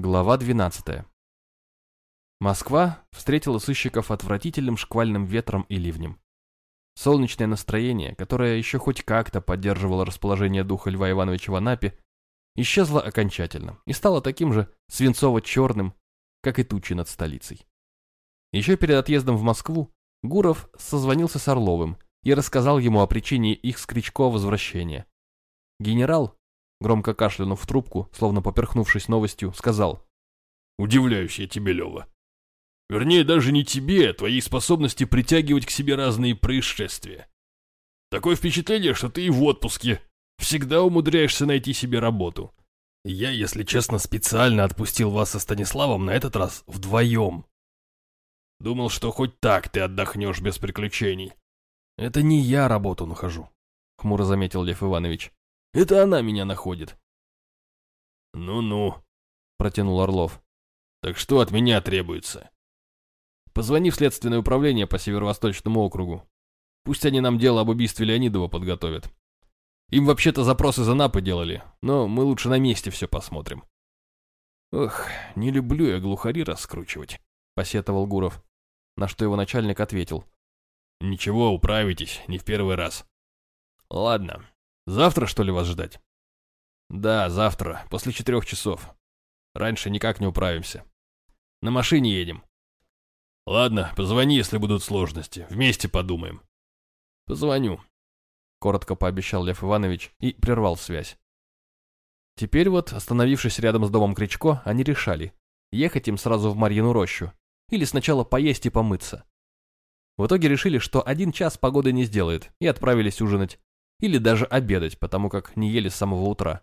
Глава 12. Москва встретила сыщиков отвратительным шквальным ветром и ливнем. Солнечное настроение, которое еще хоть как-то поддерживало расположение духа Льва Ивановича в Анапе, исчезло окончательно и стало таким же свинцово-черным, как и тучи над столицей. Еще перед отъездом в Москву Гуров созвонился с Орловым и рассказал ему о причине их с Кричко возвращения. Генерал, громко кашлянув в трубку, словно поперхнувшись новостью, сказал. «Удивляюсь я тебе, Лева. Вернее, даже не тебе, а твоей способности притягивать к себе разные происшествия. Такое впечатление, что ты и в отпуске всегда умудряешься найти себе работу. Я, если честно, специально отпустил вас со Станиславом на этот раз вдвоем. Думал, что хоть так ты отдохнешь без приключений. Это не я работу нахожу, хмуро заметил Лев Иванович. Это она меня находит. Ну-ну, протянул Орлов. Так что от меня требуется? Позвони в следственное управление по Северо-Восточному округу. Пусть они нам дело об убийстве Леонидова подготовят. Им вообще-то запросы за напы делали, но мы лучше на месте все посмотрим. Ох, не люблю я глухари раскручивать, посетовал Гуров, на что его начальник ответил. Ничего, управитесь, не в первый раз. Ладно, Завтра, что ли, вас ждать? Да, завтра, после четырех часов. Раньше никак не управимся. На машине едем. Ладно, позвони, если будут сложности. Вместе подумаем. Позвоню. Коротко пообещал Лев Иванович и прервал связь. Теперь вот, остановившись рядом с домом Кричко, они решали, ехать им сразу в Марьину рощу или сначала поесть и помыться. В итоге решили, что один час погоды не сделает, и отправились ужинать или даже обедать, потому как не ели с самого утра.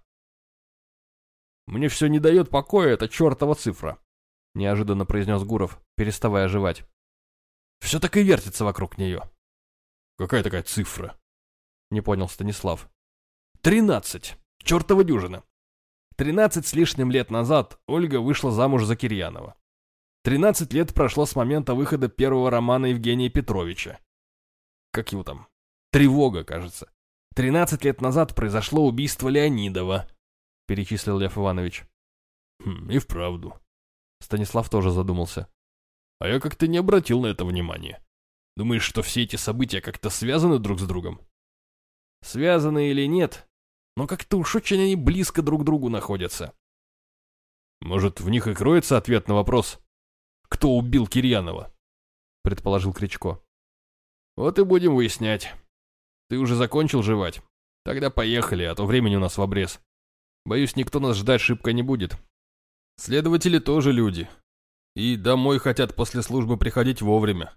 «Мне все не дает покоя эта чертова цифра», — неожиданно произнес Гуров, переставая жевать. «Все так и вертится вокруг нее». «Какая такая цифра?» — не понял Станислав. «Тринадцать! Чертова дюжина! Тринадцать с лишним лет назад Ольга вышла замуж за Кирьянова. Тринадцать лет прошло с момента выхода первого романа Евгения Петровича. Как его там? Тревога, кажется. Тринадцать лет назад произошло убийство Леонидова», — перечислил Лев Иванович. «Хм, и вправду». Станислав тоже задумался. «А я как-то не обратил на это внимания. Думаешь, что все эти события как-то связаны друг с другом?» «Связаны или нет, но как-то уж очень они близко друг к другу находятся». «Может, в них и кроется ответ на вопрос, кто убил Кирьянова?» — предположил Кричко. «Вот и будем выяснять». Ты уже закончил жевать? Тогда поехали, а то времени у нас в обрез. Боюсь, никто нас ждать шибко не будет. Следователи тоже люди. И домой хотят после службы приходить вовремя.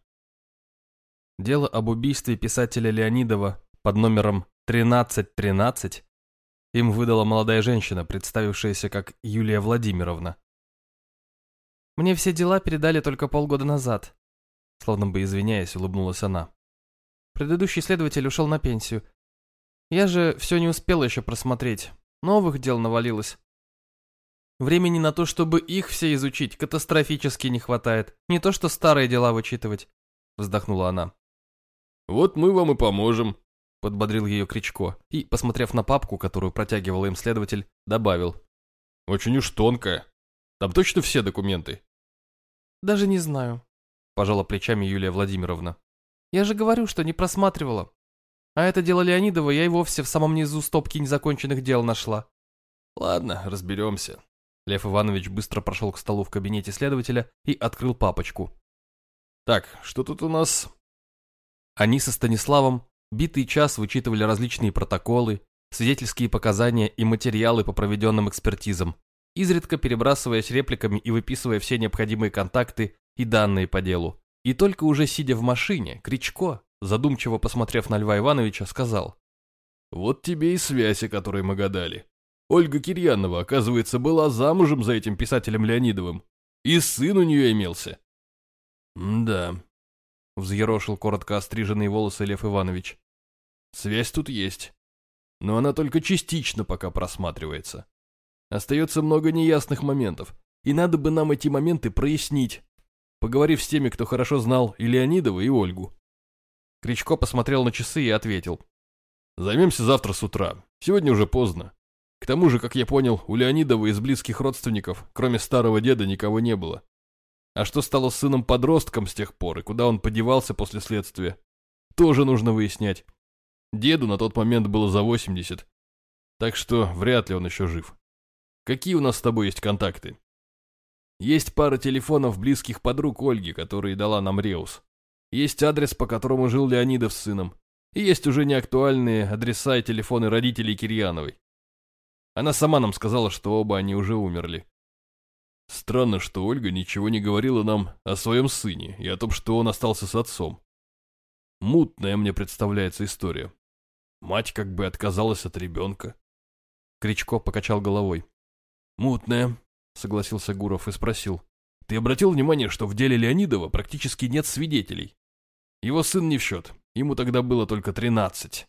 Дело об убийстве писателя Леонидова под номером 1313 им выдала молодая женщина, представившаяся как Юлия Владимировна. «Мне все дела передали только полгода назад», словно бы извиняясь, улыбнулась она. Предыдущий следователь ушел на пенсию. Я же все не успел еще просмотреть. Новых дел навалилось. Времени на то, чтобы их все изучить, катастрофически не хватает. Не то, что старые дела вычитывать. Вздохнула она. Вот мы вам и поможем. Подбодрил ее Кричко и, посмотрев на папку, которую протягивал им следователь, добавил. Очень уж тонкая. Там точно все документы? Даже не знаю. Пожала плечами Юлия Владимировна. Я же говорю, что не просматривала. А это дело Леонидова я и вовсе в самом низу стопки незаконченных дел нашла. Ладно, разберемся. Лев Иванович быстро прошел к столу в кабинете следователя и открыл папочку. Так, что тут у нас? Они со Станиславом битый час вычитывали различные протоколы, свидетельские показания и материалы по проведенным экспертизам, изредка перебрасываясь репликами и выписывая все необходимые контакты и данные по делу. И только уже сидя в машине, Кричко, задумчиво посмотрев на Льва Ивановича, сказал. «Вот тебе и связь, о которой мы гадали. Ольга Кирьянова, оказывается, была замужем за этим писателем Леонидовым. И сын у нее имелся». «Да», — взъерошил коротко остриженные волосы Лев Иванович. «Связь тут есть, но она только частично пока просматривается. Остается много неясных моментов, и надо бы нам эти моменты прояснить, поговорив с теми, кто хорошо знал и Леонидова, и Ольгу. Кричко посмотрел на часы и ответил. «Займемся завтра с утра. Сегодня уже поздно. К тому же, как я понял, у Леонидова из близких родственников, кроме старого деда, никого не было. А что стало с сыном-подростком с тех пор, и куда он подевался после следствия, тоже нужно выяснять. Деду на тот момент было за 80, так что вряд ли он еще жив. Какие у нас с тобой есть контакты? Есть пара телефонов близких подруг Ольги, которые дала нам Реус. Есть адрес, по которому жил Леонидов с сыном. И есть уже неактуальные адреса и телефоны родителей Кирьяновой. Она сама нам сказала, что оба они уже умерли. Странно, что Ольга ничего не говорила нам о своем сыне и о том, что он остался с отцом. Мутная мне представляется история. Мать как бы отказалась от ребенка. Кричко покачал головой. «Мутная», — согласился Гуров и спросил. «Ты обратил внимание, что в деле Леонидова практически нет свидетелей? Его сын не в счет, ему тогда было только тринадцать.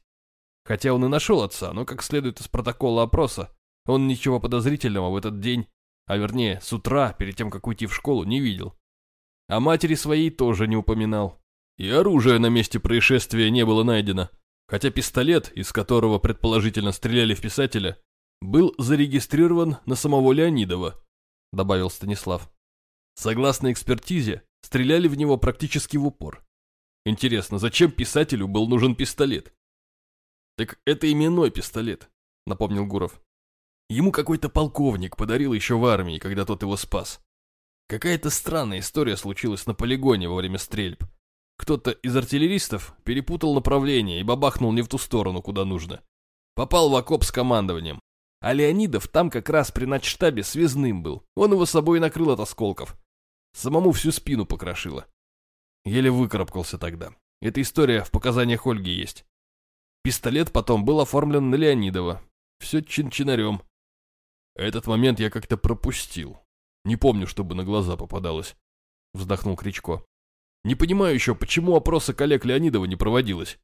Хотя он и нашел отца, но, как следует из протокола опроса, он ничего подозрительного в этот день, а вернее, с утра, перед тем, как уйти в школу, не видел. А матери своей тоже не упоминал. И оружия на месте происшествия не было найдено, хотя пистолет, из которого предположительно стреляли в писателя, был зарегистрирован на самого Леонидова, добавил Станислав. Согласно экспертизе, стреляли в него практически в упор. Интересно, зачем писателю был нужен пистолет? Так это именной пистолет, напомнил Гуров. Ему какой-то полковник подарил еще в армии, когда тот его спас. Какая-то странная история случилась на полигоне во время стрельб. Кто-то из артиллеристов перепутал направление и бабахнул не в ту сторону, куда нужно. Попал в окоп с командованием. А Леонидов там как раз при начштабе связным был. Он его с собой накрыл от осколков. Самому всю спину покрошило. Еле выкарабкался тогда. Эта история в показаниях Ольги есть. Пистолет потом был оформлен на Леонидова. Все чин-чинарем. Этот момент я как-то пропустил. Не помню, чтобы на глаза попадалось. Вздохнул Кричко. Не понимаю еще, почему опроса коллег Леонидова не проводилось.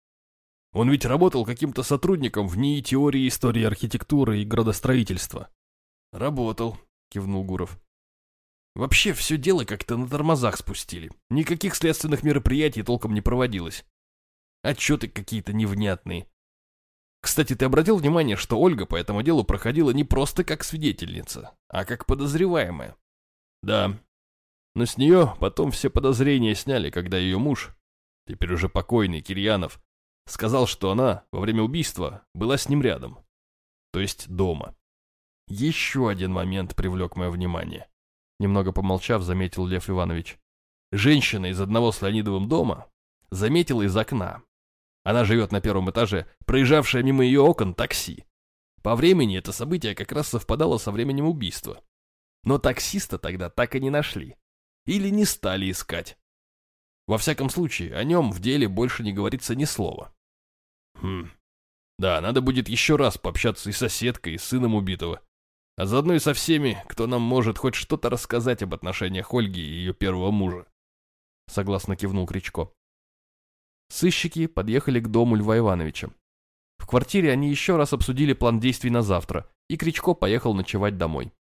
Он ведь работал каким-то сотрудником в НИИ теории истории архитектуры и градостроительства. Работал, кивнул Гуров. Вообще все дело как-то на тормозах спустили. Никаких следственных мероприятий толком не проводилось. Отчеты какие-то невнятные. Кстати, ты обратил внимание, что Ольга по этому делу проходила не просто как свидетельница, а как подозреваемая? Да. Но с нее потом все подозрения сняли, когда ее муж, теперь уже покойный Кирьянов, Сказал, что она во время убийства была с ним рядом. То есть дома. Еще один момент привлек мое внимание. Немного помолчав, заметил Лев Иванович. Женщина из одного с Леонидовым дома заметила из окна. Она живет на первом этаже, проезжавшая мимо ее окон такси. По времени это событие как раз совпадало со временем убийства. Но таксиста тогда так и не нашли. Или не стали искать. Во всяком случае, о нем в деле больше не говорится ни слова. Хм. Да, надо будет еще раз пообщаться и с соседкой, и с сыном убитого. А заодно и со всеми, кто нам может хоть что-то рассказать об отношениях Ольги и ее первого мужа. Согласно кивнул Кричко. Сыщики подъехали к дому Льва Ивановича. В квартире они еще раз обсудили план действий на завтра, и Кричко поехал ночевать домой.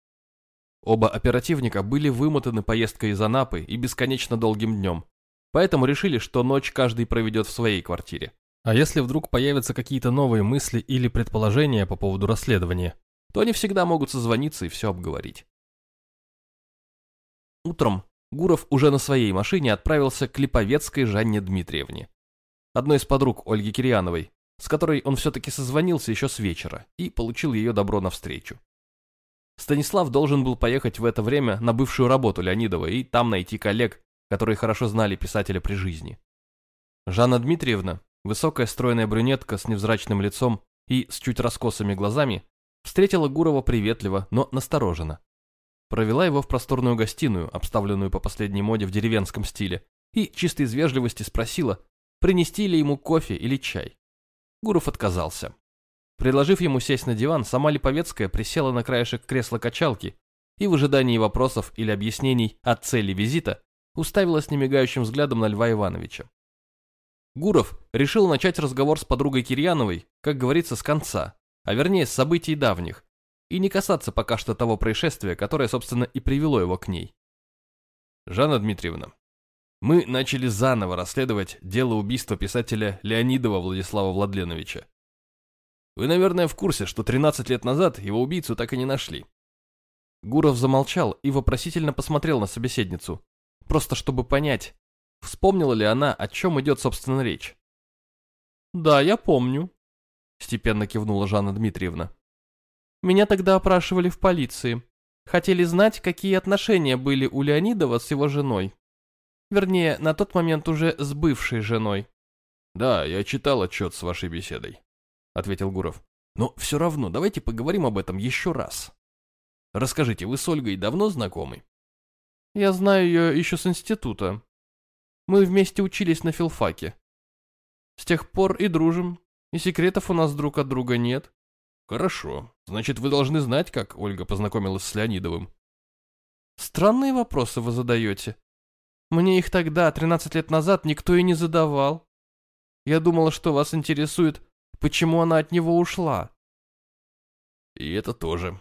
Оба оперативника были вымотаны поездкой из Анапы и бесконечно долгим днем, поэтому решили, что ночь каждый проведет в своей квартире. А если вдруг появятся какие-то новые мысли или предположения по поводу расследования, то они всегда могут созвониться и все обговорить. Утром Гуров уже на своей машине отправился к Липовецкой Жанне Дмитриевне, одной из подруг Ольги Кирьяновой, с которой он все-таки созвонился еще с вечера и получил ее добро навстречу. Станислав должен был поехать в это время на бывшую работу Леонидова и там найти коллег, которые хорошо знали писателя при жизни. Жанна Дмитриевна Высокая стройная брюнетка с невзрачным лицом и с чуть раскосыми глазами встретила Гурова приветливо, но настороженно. Провела его в просторную гостиную, обставленную по последней моде в деревенском стиле, и чисто из вежливости спросила, принести ли ему кофе или чай. Гуров отказался. Предложив ему сесть на диван, сама Липовецкая присела на краешек кресла-качалки и в ожидании вопросов или объяснений о цели визита уставилась немигающим взглядом на Льва Ивановича. Гуров решил начать разговор с подругой Кирьяновой, как говорится, с конца, а вернее с событий давних, и не касаться пока что того происшествия, которое, собственно, и привело его к ней. Жанна Дмитриевна, мы начали заново расследовать дело убийства писателя Леонидова Владислава Владленовича. Вы, наверное, в курсе, что 13 лет назад его убийцу так и не нашли. Гуров замолчал и вопросительно посмотрел на собеседницу, просто чтобы понять, вспомнила ли она, о чем идет, собственно, речь. «Да, я помню», — степенно кивнула Жанна Дмитриевна. «Меня тогда опрашивали в полиции. Хотели знать, какие отношения были у Леонидова с его женой. Вернее, на тот момент уже с бывшей женой. «Да, я читал отчет с вашей беседой», — ответил Гуров. «Но все равно давайте поговорим об этом еще раз. Расскажите, вы с Ольгой давно знакомы?» «Я знаю ее еще с института. Мы вместе учились на филфаке. С тех пор и дружим, и секретов у нас друг от друга нет». «Хорошо. Значит, вы должны знать, как Ольга познакомилась с Леонидовым». «Странные вопросы вы задаете. Мне их тогда, 13 лет назад, никто и не задавал. Я думала, что вас интересует, почему она от него ушла. И это тоже,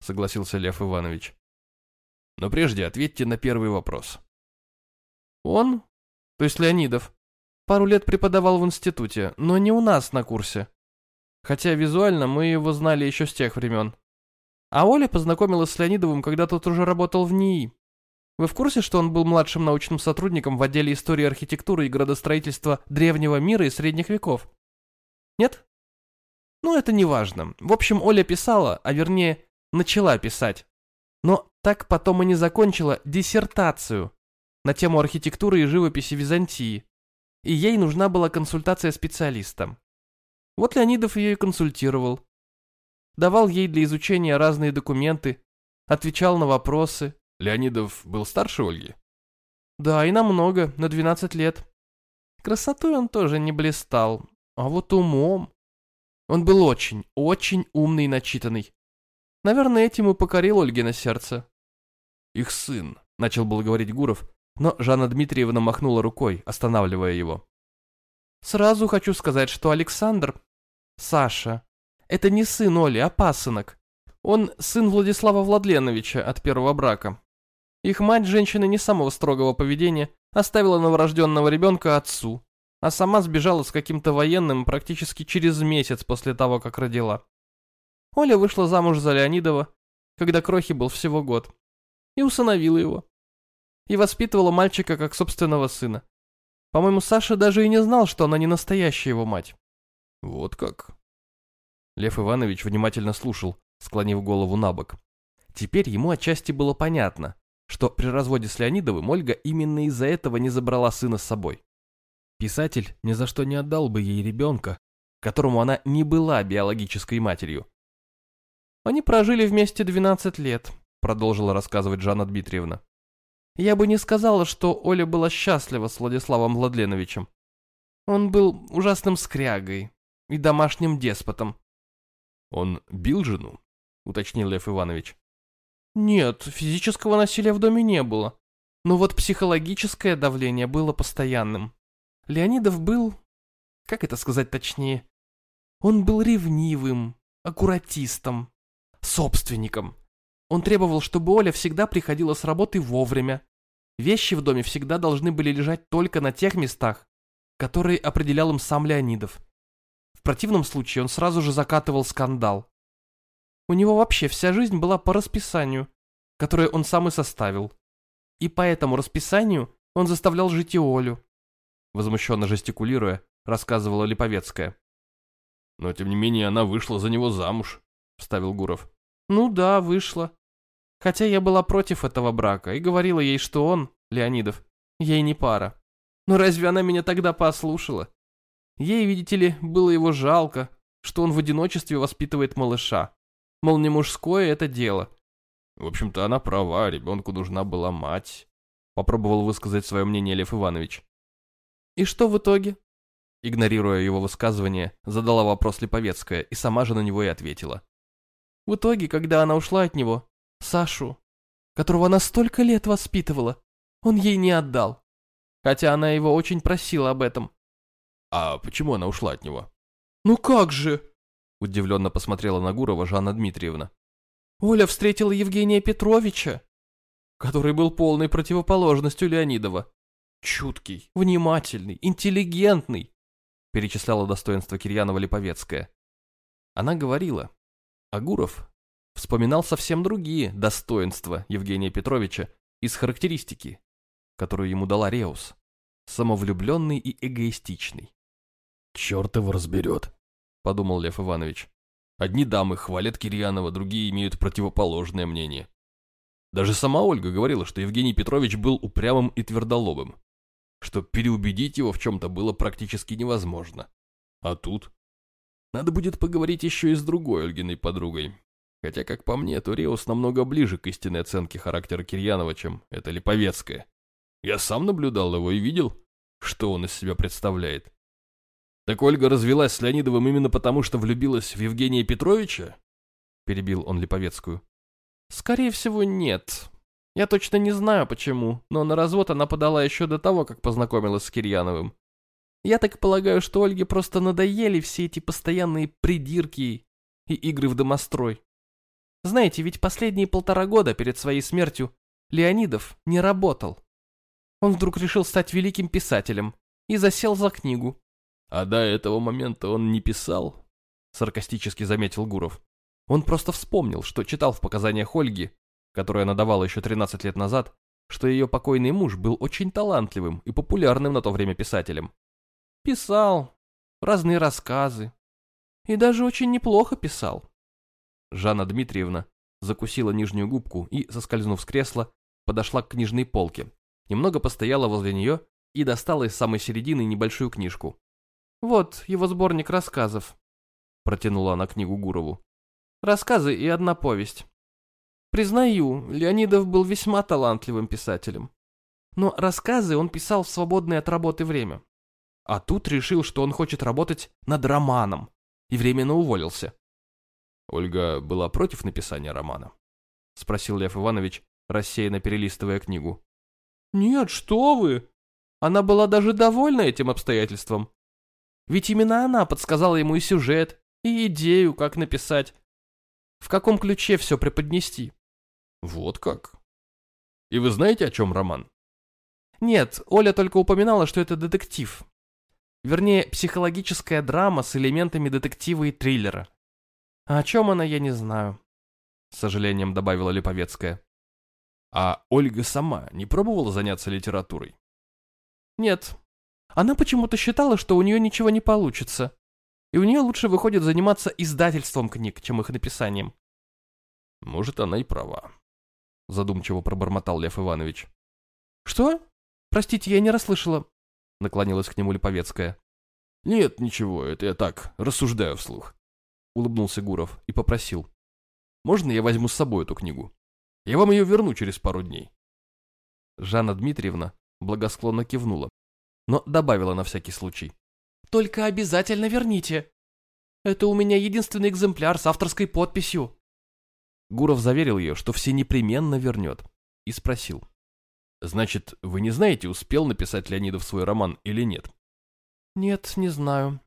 согласился Лев Иванович. Но прежде ответьте на первый вопрос. Он, то есть Леонидов, пару лет преподавал в институте, но не у нас на курсе. Хотя визуально мы его знали еще с тех времен. А Оля познакомилась с Леонидовым, когда тот уже работал в НИИ. Вы в курсе, что он был младшим научным сотрудником в отделе истории архитектуры и градостроительства древнего мира и средних веков? Нет? Ну, это не важно. В общем, Оля писала, а вернее, начала писать. Но так потом и не закончила диссертацию на тему архитектуры и живописи Византии. И ей нужна была консультация специалиста. Вот Леонидов ее и консультировал. Давал ей для изучения разные документы, отвечал на вопросы, Леонидов был старше Ольги? Да, и намного, на 12 лет. Красотой он тоже не блистал, а вот умом. Он был очень, очень умный и начитанный. Наверное, этим и покорил Ольгино сердце. Их сын, начал было говорить Гуров, но Жанна Дмитриевна махнула рукой, останавливая его. Сразу хочу сказать, что Александр, Саша, это не сын Оли, а пасынок. Он сын Владислава Владленовича от первого брака. Их мать, женщина не самого строгого поведения, оставила новорожденного ребенка отцу, а сама сбежала с каким-то военным практически через месяц после того, как родила. Оля вышла замуж за Леонидова, когда Крохи был всего год, и усыновила его. И воспитывала мальчика как собственного сына. По-моему, Саша даже и не знал, что она не настоящая его мать. Вот как. Лев Иванович внимательно слушал, склонив голову на бок. Теперь ему отчасти было понятно, что при разводе с Леонидовым Ольга именно из-за этого не забрала сына с собой. Писатель ни за что не отдал бы ей ребенка, которому она не была биологической матерью. «Они прожили вместе 12 лет», — продолжила рассказывать Жанна Дмитриевна. «Я бы не сказала, что Оля была счастлива с Владиславом Владленовичем. Он был ужасным скрягой и домашним деспотом». «Он бил жену?» — уточнил Лев Иванович. Нет, физического насилия в доме не было. Но вот психологическое давление было постоянным. Леонидов был... Как это сказать точнее? Он был ревнивым, аккуратистом, собственником. Он требовал, чтобы Оля всегда приходила с работы вовремя. Вещи в доме всегда должны были лежать только на тех местах, которые определял им сам Леонидов. В противном случае он сразу же закатывал скандал. У него вообще вся жизнь была по расписанию, которое он сам и составил. И по этому расписанию он заставлял жить и Олю. Возмущенно жестикулируя, рассказывала Липовецкая. Но тем не менее она вышла за него замуж, вставил Гуров. Ну да, вышла. Хотя я была против этого брака и говорила ей, что он, Леонидов, ей не пара. Но разве она меня тогда послушала? Ей, видите ли, было его жалко, что он в одиночестве воспитывает малыша. Мол, не мужское это дело. В общем-то, она права, ребенку нужна была мать. Попробовал высказать свое мнение Лев Иванович. И что в итоге? Игнорируя его высказывание, задала вопрос Липовецкая и сама же на него и ответила. В итоге, когда она ушла от него, Сашу, которого она столько лет воспитывала, он ей не отдал. Хотя она его очень просила об этом. А почему она ушла от него? Ну как же? Удивленно посмотрела на Гурова Жанна Дмитриевна. Оля встретила Евгения Петровича, который был полной противоположностью Леонидова. Чуткий, внимательный, интеллигентный, перечисляла достоинство Кирьянова Липовецкая. Она говорила. А Гуров вспоминал совсем другие достоинства Евгения Петровича из характеристики, которую ему дала Реус. Самовлюбленный и эгоистичный. «Черт его разберет», — подумал Лев Иванович. Одни дамы хвалят Кирьянова, другие имеют противоположное мнение. Даже сама Ольга говорила, что Евгений Петрович был упрямым и твердолобым, что переубедить его в чем-то было практически невозможно. А тут? Надо будет поговорить еще и с другой Ольгиной подругой. Хотя, как по мне, то Реус намного ближе к истинной оценке характера Кирьянова, чем эта Липовецкая. Я сам наблюдал его и видел, что он из себя представляет. Так Ольга развелась с Леонидовым именно потому, что влюбилась в Евгения Петровича? Перебил он Липовецкую. Скорее всего, нет. Я точно не знаю почему, но на развод она подала еще до того, как познакомилась с Кирьяновым. Я так полагаю, что Ольге просто надоели все эти постоянные придирки и игры в домострой. Знаете, ведь последние полтора года перед своей смертью Леонидов не работал. Он вдруг решил стать великим писателем и засел за книгу. А до этого момента он не писал, саркастически заметил Гуров. Он просто вспомнил, что читал в показаниях Ольги, которые она давала еще 13 лет назад, что ее покойный муж был очень талантливым и популярным на то время писателем. Писал разные рассказы. И даже очень неплохо писал. Жанна Дмитриевна закусила нижнюю губку и, соскользнув с кресла, подошла к книжной полке, немного постояла возле нее и достала из самой середины небольшую книжку. «Вот его сборник рассказов», — протянула она книгу Гурову. «Рассказы и одна повесть. Признаю, Леонидов был весьма талантливым писателем. Но рассказы он писал в свободное от работы время. А тут решил, что он хочет работать над романом, и временно уволился. Ольга была против написания романа? Спросил Лев Иванович, рассеянно перелистывая книгу. Нет, что вы! Она была даже довольна этим обстоятельством. Ведь именно она подсказала ему и сюжет, и идею, как написать. В каком ключе все преподнести. Вот как? И вы знаете, о чем роман? Нет, Оля только упоминала, что это детектив. Вернее, психологическая драма с элементами детектива и триллера. А о чем она, я не знаю. С сожалением добавила Липовецкая. А Ольга сама не пробовала заняться литературой? Нет. Она почему-то считала, что у нее ничего не получится. И у нее лучше выходит заниматься издательством книг, чем их написанием. Может, она и права. Задумчиво пробормотал Лев Иванович. Что? Простите, я не расслышала. Наклонилась к нему Липовецкая. Нет, ничего, это я так, рассуждаю вслух. Улыбнулся Гуров и попросил. Можно я возьму с собой эту книгу? Я вам ее верну через пару дней. Жанна Дмитриевна благосклонно кивнула, но добавила на всякий случай. «Только обязательно верните. Это у меня единственный экземпляр с авторской подписью». Гуров заверил ее, что все непременно вернет, и спросил. «Значит, вы не знаете, успел написать Леонидов свой роман или нет?» «Нет, не знаю.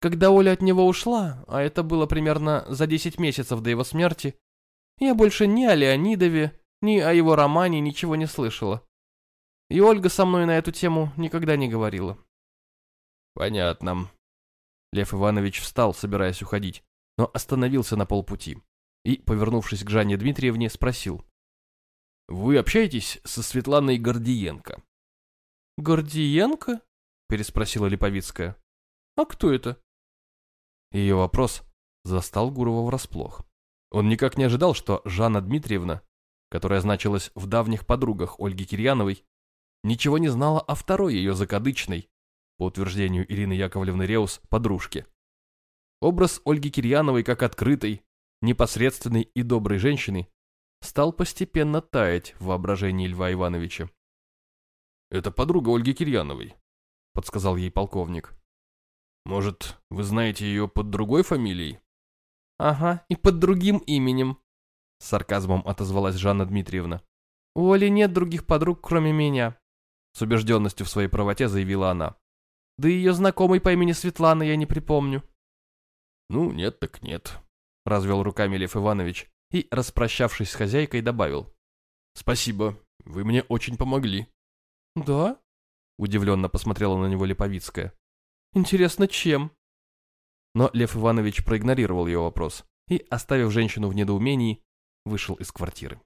Когда Оля от него ушла, а это было примерно за 10 месяцев до его смерти, я больше ни о Леонидове, ни о его романе ничего не слышала. И Ольга со мной на эту тему никогда не говорила. Понятно. Лев Иванович встал, собираясь уходить, но остановился на полпути и, повернувшись к Жанне Дмитриевне, спросил. «Вы общаетесь со Светланой Гордиенко?» «Гордиенко?» – переспросила Липовицкая. «А кто это?» Ее вопрос застал Гурова врасплох. Он никак не ожидал, что Жанна Дмитриевна, которая значилась в давних подругах Ольги Кирьяновой, ничего не знала о второй ее закадычной, по утверждению Ирины Яковлевны Реус, подружке. Образ Ольги Кирьяновой как открытой, непосредственной и доброй женщины стал постепенно таять в воображении Льва Ивановича. «Это подруга Ольги Кирьяновой», — подсказал ей полковник. «Может, вы знаете ее под другой фамилией?» «Ага, и под другим именем», — с сарказмом отозвалась Жанна Дмитриевна. «У Оли нет других подруг, кроме меня», — с убежденностью в своей правоте заявила она. «Да и ее знакомой по имени Светлана я не припомню». «Ну, нет так нет», — развел руками Лев Иванович и, распрощавшись с хозяйкой, добавил. «Спасибо, вы мне очень помогли». «Да?» — удивленно посмотрела на него Липовицкая. «Интересно, чем?» Но Лев Иванович проигнорировал ее вопрос и, оставив женщину в недоумении, вышел из квартиры.